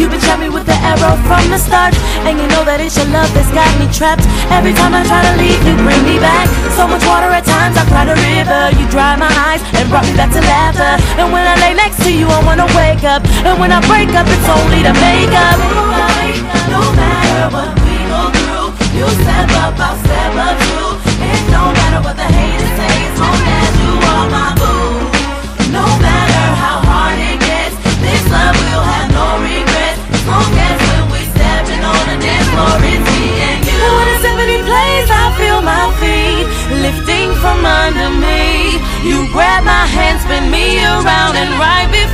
Cupid shot me with the arrow from the start. And you know that it's your love that's got me trapped. Every time I try to leave, you bring me back. So much water at times, I cry the river. You dry my eyes and brought me back to laughter. And when I lay next to you, I wanna wake up. And when I break up, it's only to make up. No matter what we go through, you step up, I'll step up around, and right before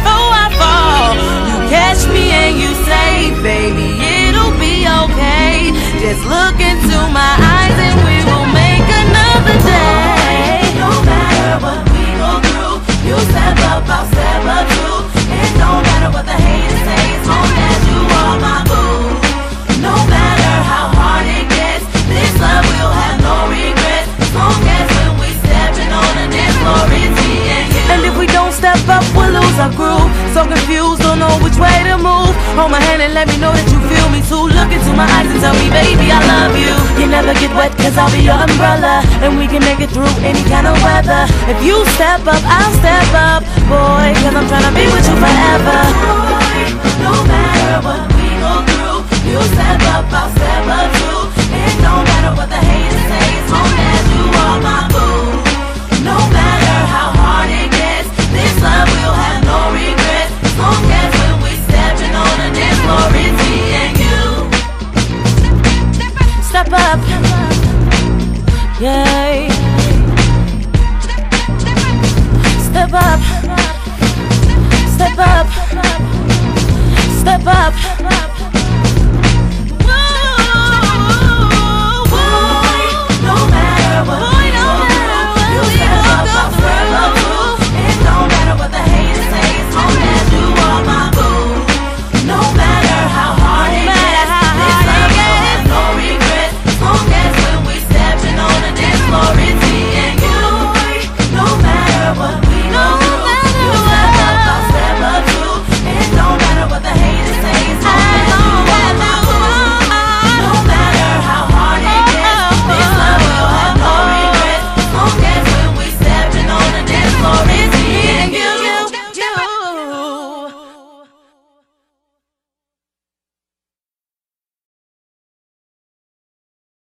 Hold my hand and let me know that you feel me too. Look into my eyes and tell me, baby, I love you. You never get wet, cause I'll be your umbrella. And we can make it through any kind of weather. If you step up, I'll step up, boy. Cause I'm tryna be with you forever.